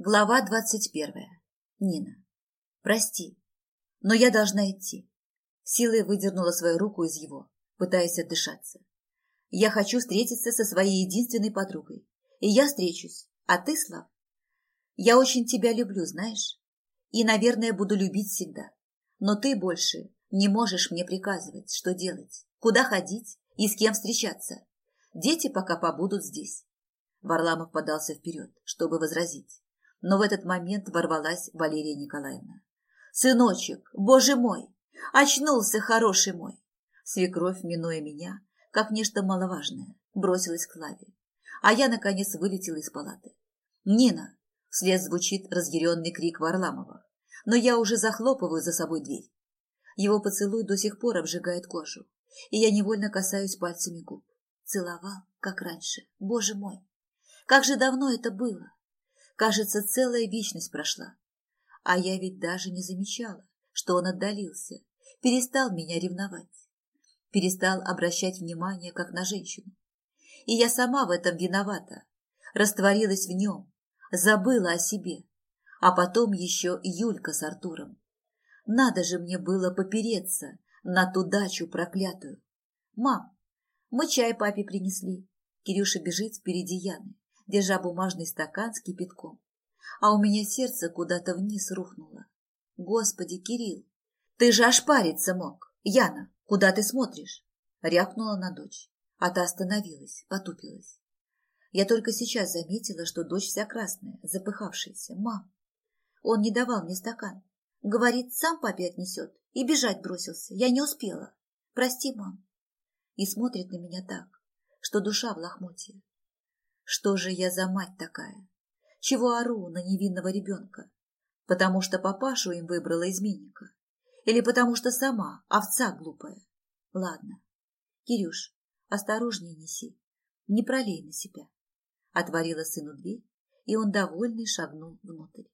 Глава двадцать первая. Нина. Прости, но я должна идти. Силой выдернула свою руку из его, пытаясь отдышаться. Я хочу встретиться со своей единственной подругой. И я встречусь. А ты, Слав? Я очень тебя люблю, знаешь? И, наверное, буду любить всегда. Но ты больше не можешь мне приказывать, что делать, куда ходить и с кем встречаться. Дети пока побудут здесь. Варламов подался вперед, чтобы возразить но в этот момент ворвалась Валерия Николаевна. «Сыночек, боже мой! Очнулся хороший мой!» Свекровь, минуя меня, как нечто маловажное, бросилась к Клаве. А я, наконец, вылетела из палаты. «Нина!» – вслед звучит разъяренный крик Варламова. Но я уже захлопываю за собой дверь. Его поцелуй до сих пор обжигает кожу, и я невольно касаюсь пальцами губ. Целовал, как раньше. Боже мой! Как же давно это было! Кажется, целая вечность прошла. А я ведь даже не замечала, что он отдалился, перестал меня ревновать, перестал обращать внимание как на женщину. И я сама в этом виновата, растворилась в нем, забыла о себе. А потом еще Юлька с Артуром. Надо же мне было попереться на ту дачу проклятую. Мам, мы чай папе принесли. Кирюша бежит впереди Яны держа бумажный стакан с кипятком. А у меня сердце куда-то вниз рухнуло. Господи, Кирилл, ты же ошпариться мог. Яна, куда ты смотришь? Рявкнула на дочь, а та остановилась, потупилась. Я только сейчас заметила, что дочь вся красная, запыхавшаяся. Мам, он не давал мне стакан. Говорит, сам папе отнесет. И бежать бросился. Я не успела. Прости, мам. И смотрит на меня так, что душа в лохмотье. Что же я за мать такая? Чего ору на невинного ребенка? Потому что папашу им выбрала изменника? Или потому что сама овца глупая? Ладно. Кирюш, осторожнее неси. Не пролей на себя. Отворила сыну дверь, и он довольный шагнул внутрь.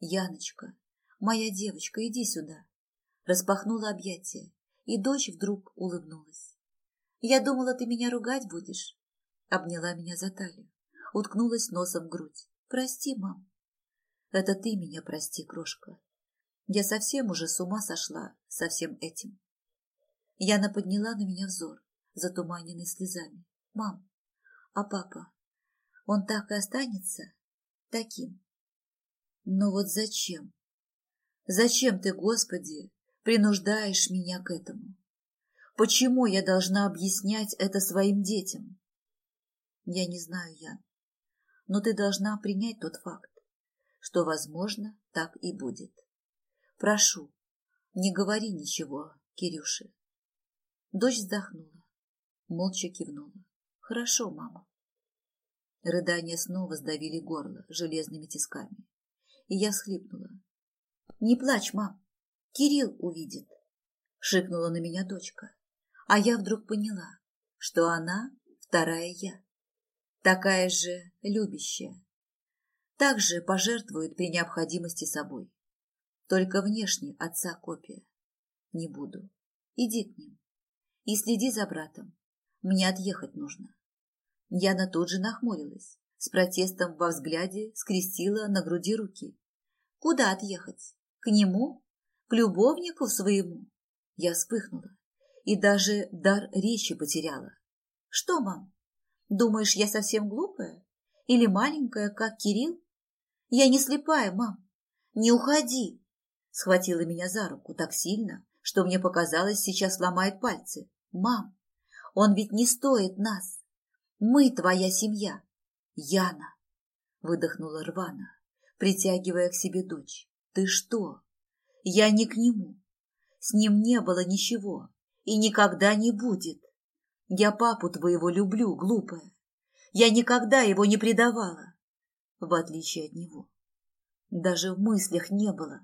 Яночка, моя девочка, иди сюда. Распахнула объятия, и дочь вдруг улыбнулась. Я думала, ты меня ругать будешь. Обняла меня за талию, уткнулась носом в грудь. Прости, мам. Это ты меня прости, крошка. Я совсем уже с ума сошла со всем этим. Яна подняла на меня взор, затуманенный слезами. Мам, а папа, он так и останется таким? Но вот зачем? Зачем ты, Господи, принуждаешь меня к этому? Почему я должна объяснять это своим детям? Я не знаю, Ян, но ты должна принять тот факт, что, возможно, так и будет. Прошу, не говори ничего, Кирюше. Дочь вздохнула, молча кивнула. Хорошо, мама. Рыдания снова сдавили горло железными тисками, и я всхлипнула. Не плачь, мам, Кирилл увидит, шикнула на меня дочка, а я вдруг поняла, что она вторая я такая же любящая. Также пожертвует при необходимости собой. Только внешне отца копия. Не буду. Иди к ним. И следи за братом. Мне отъехать нужно. Яна тут же нахмурилась. С протестом во взгляде скрестила на груди руки. Куда отъехать? К нему? К любовнику своему? Я вспыхнула и даже дар речи потеряла. Что, мам? Думаешь, я совсем глупая? Или маленькая, как Кирилл? Я не слепая, мам. Не уходи. Схватила меня за руку так сильно, что мне показалось, сейчас ломает пальцы. Мам, он ведь не стоит нас. Мы твоя семья. Яна. Выдохнула рвано, притягивая к себе дочь. Ты что? Я не к нему. С ним не было ничего и никогда не будет. Я папу твоего люблю, глупая. Я никогда его не предавала, в отличие от него. Даже в мыслях не было.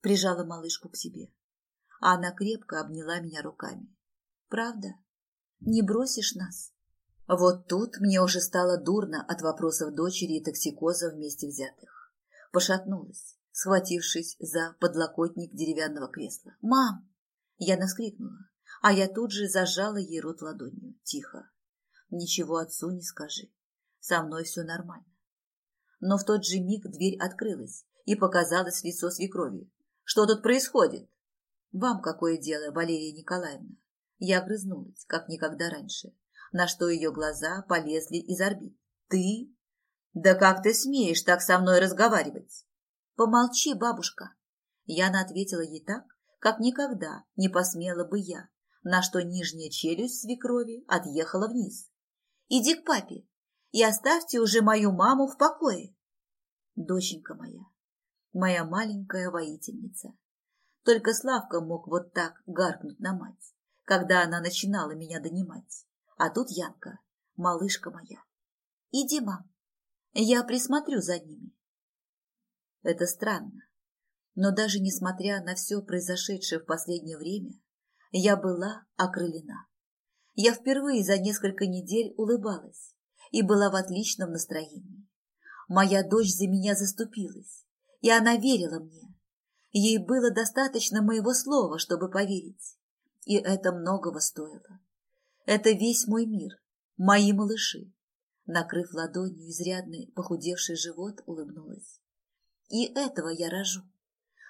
Прижала малышку к себе, а она крепко обняла меня руками. Правда? Не бросишь нас? Вот тут мне уже стало дурно от вопросов дочери и токсикоза вместе взятых. Пошатнулась, схватившись за подлокотник деревянного кресла. «Мам!» Я наскрикнула, а я тут же зажала ей рот ладонью. Тихо. Ничего отцу не скажи. Со мной все нормально. Но в тот же миг дверь открылась, и показалось лицо свекрови. «Что тут происходит?» «Вам какое дело, Валерия Николаевна?» Я огрызнулась, как никогда раньше, на что ее глаза полезли из орбит. «Ты? Да как ты смеешь так со мной разговаривать?» «Помолчи, бабушка!» Яна ответила ей так, как никогда не посмела бы я, на что нижняя челюсть свекрови отъехала вниз. «Иди к папе и оставьте уже мою маму в покое!» Доченька моя, моя маленькая воительница. Только Славка мог вот так гаркнуть на мать, когда она начинала меня донимать. А тут Янка, малышка моя. Иди, мам, я присмотрю за ними. Это странно, но даже несмотря на все произошедшее в последнее время, я была окрылена. Я впервые за несколько недель улыбалась и была в отличном настроении. Моя дочь за меня заступилась, и она верила мне. Ей было достаточно моего слова, чтобы поверить, и это многого стоило. Это весь мой мир, мои малыши. Накрыв ладонью изрядный похудевший живот, улыбнулась. И этого я рожу.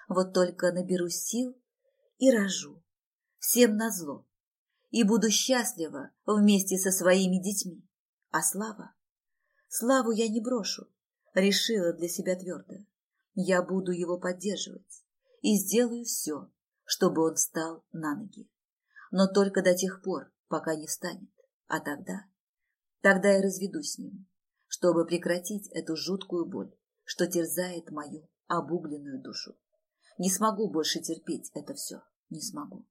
Вот только наберу сил и рожу. Всем назло. И буду счастлива вместе со своими детьми. А Слава? Славу я не брошу решила для себя твердо. Я буду его поддерживать и сделаю все, чтобы он встал на ноги. Но только до тех пор, пока не встанет. А тогда... Тогда я разведусь с ним, чтобы прекратить эту жуткую боль, что терзает мою обугленную душу. Не смогу больше терпеть это все. Не смогу.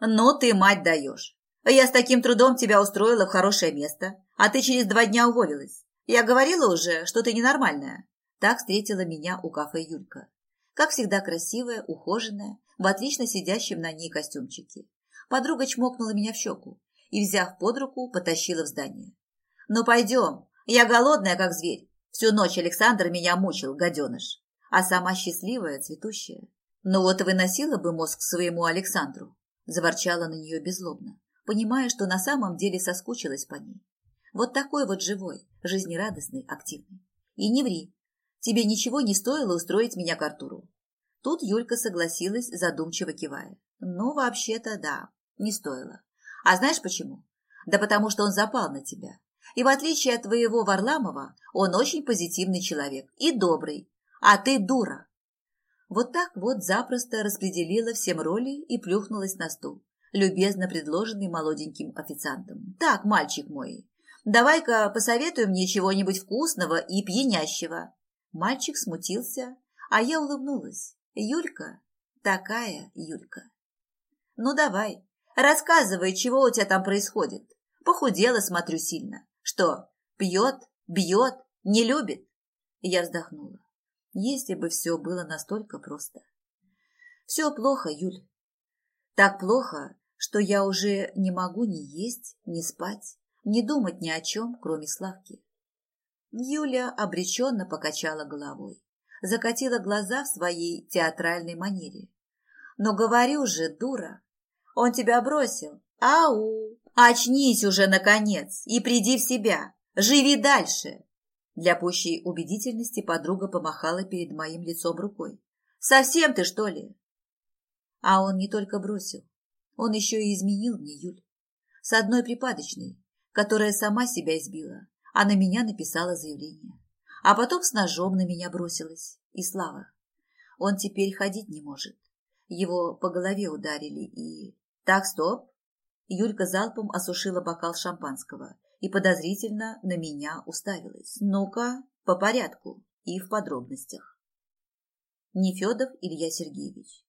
Ну ты, мать, даешь. Я с таким трудом тебя устроила в хорошее место, а ты через два дня уволилась. Я говорила уже, что ты ненормальная. Так встретила меня у кафе Юлька. Как всегда красивая, ухоженная, в отлично сидящем на ней костюмчике. Подруга чмокнула меня в щеку и, взяв под руку, потащила в здание. «Ну, пойдем. Я голодная, как зверь. Всю ночь Александр меня мучил, гаденыш. А сама счастливая, цветущая. Ну вот выносила бы мозг своему Александру». Заворчала на нее беззлобно, понимая, что на самом деле соскучилась по ней. Вот такой вот живой, жизнерадостный, активный. И не ври, тебе ничего не стоило устроить меня к Артуру. Тут Юлька согласилась, задумчиво кивая. Ну, вообще-то, да, не стоило. А знаешь почему? Да потому что он запал на тебя. И в отличие от твоего Варламова, он очень позитивный человек и добрый. А ты дура. Вот так вот запросто распределила всем роли и плюхнулась на стул, любезно предложенный молоденьким официантом. Так, мальчик мой, Давай-ка посоветуй мне чего-нибудь вкусного и пьянящего. Мальчик смутился, а я улыбнулась. Юлька, такая Юлька. Ну давай, рассказывай, чего у тебя там происходит. Похудела, смотрю, сильно. Что, пьет, бьет, не любит? Я вздохнула. Если бы все было настолько просто. Все плохо, Юль. Так плохо, что я уже не могу ни есть, ни спать не думать ни о чем, кроме Славки. Юля обреченно покачала головой, закатила глаза в своей театральной манере. «Но говорю же, дура, он тебя бросил. Ау! Очнись уже, наконец, и приди в себя. Живи дальше!» Для пущей убедительности подруга помахала перед моим лицом рукой. «Совсем ты, что ли?» А он не только бросил, он еще и изменил мне, Юль. С одной припадочной, которая сама себя избила, а на меня написала заявление. А потом с ножом на меня бросилась. И слава. Он теперь ходить не может. Его по голове ударили и... Так, стоп. Юлька залпом осушила бокал шампанского и подозрительно на меня уставилась. Ну-ка, по порядку и в подробностях. Нефедов Илья Сергеевич.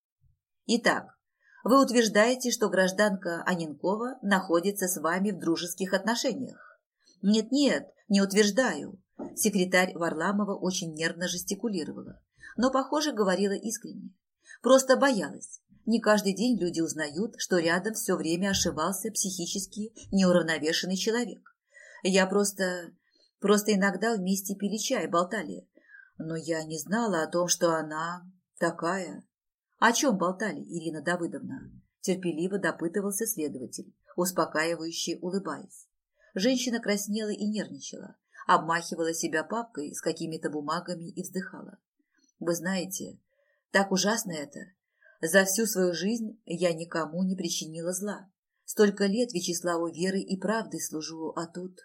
Итак, вы утверждаете, что гражданка Аненкова находится с вами в дружеских отношениях. Нет-нет, не утверждаю. Секретарь Варламова очень нервно жестикулировала, но, похоже, говорила искренне. Просто боялась. Не каждый день люди узнают, что рядом все время ошивался психически неуравновешенный человек. Я просто... просто иногда вместе пили чай, болтали. Но я не знала о том, что она такая. О чем болтали, Ирина Давыдовна? Терпеливо допытывался следователь, успокаивающе улыбаясь. Женщина краснела и нервничала, обмахивала себя папкой с какими-то бумагами и вздыхала. Вы знаете, так ужасно это. За всю свою жизнь я никому не причинила зла. Столько лет Вячеславу веры и правды служу, а тут...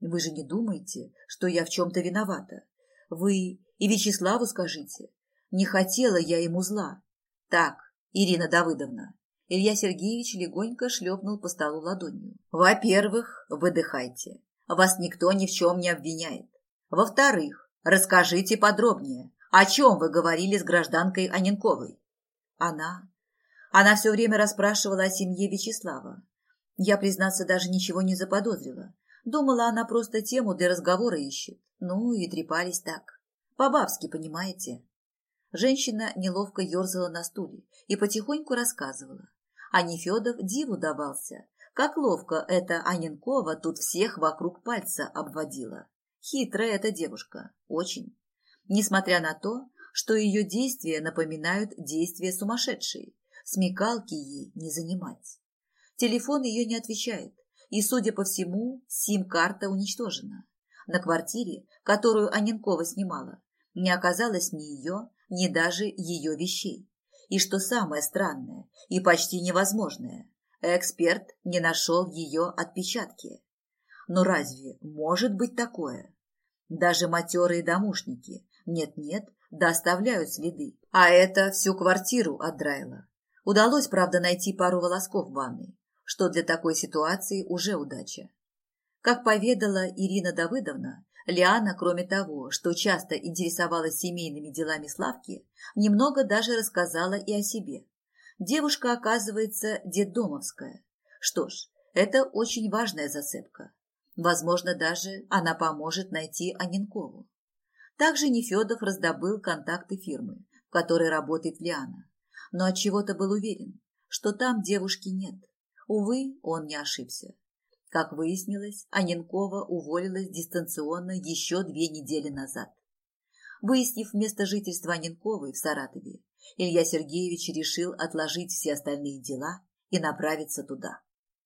Вы же не думаете, что я в чем-то виновата? Вы и Вячеславу скажите. Не хотела я ему зла. Так, Ирина Давыдовна. Илья Сергеевич легонько шлепнул по столу ладонью. Во-первых, выдыхайте. Вас никто ни в чем не обвиняет. Во-вторых, расскажите подробнее, о чем вы говорили с гражданкой Аненковой. Она... Она все время расспрашивала о семье Вячеслава. Я, признаться, даже ничего не заподозрила. Думала, она просто тему для разговора ищет. Ну и трепались так. По-бабски, понимаете? Женщина неловко ерзала на стуле и потихоньку рассказывала. А Нефедов диву давался, как ловко эта Аненкова тут всех вокруг пальца обводила. Хитрая эта девушка, очень. Несмотря на то, что ее действия напоминают действия сумасшедшей, смекалки ей не занимать. Телефон ее не отвечает, и, судя по всему, сим-карта уничтожена. На квартире, которую Аненкова снимала, не оказалось ни ее, ни даже ее вещей. И что самое странное и почти невозможное, эксперт не нашел ее отпечатки. Но разве может быть такое? Даже матерые домушники нет-нет, доставляют следы, а это всю квартиру отдраило. Удалось, правда, найти пару волосков в ванной, что для такой ситуации уже удача. Как поведала Ирина Давыдовна, Лиана, кроме того, что часто интересовалась семейными делами Славки, немного даже рассказала и о себе. Девушка, оказывается, детдомовская. Что ж, это очень важная зацепка. Возможно, даже она поможет найти Анинкову. Также Нефедов раздобыл контакты фирмы, в которой работает Лиана. Но от чего то был уверен, что там девушки нет. Увы, он не ошибся. Как выяснилось, Аненкова уволилась дистанционно еще две недели назад. Выяснив место жительства Аненковой в Саратове, Илья Сергеевич решил отложить все остальные дела и направиться туда.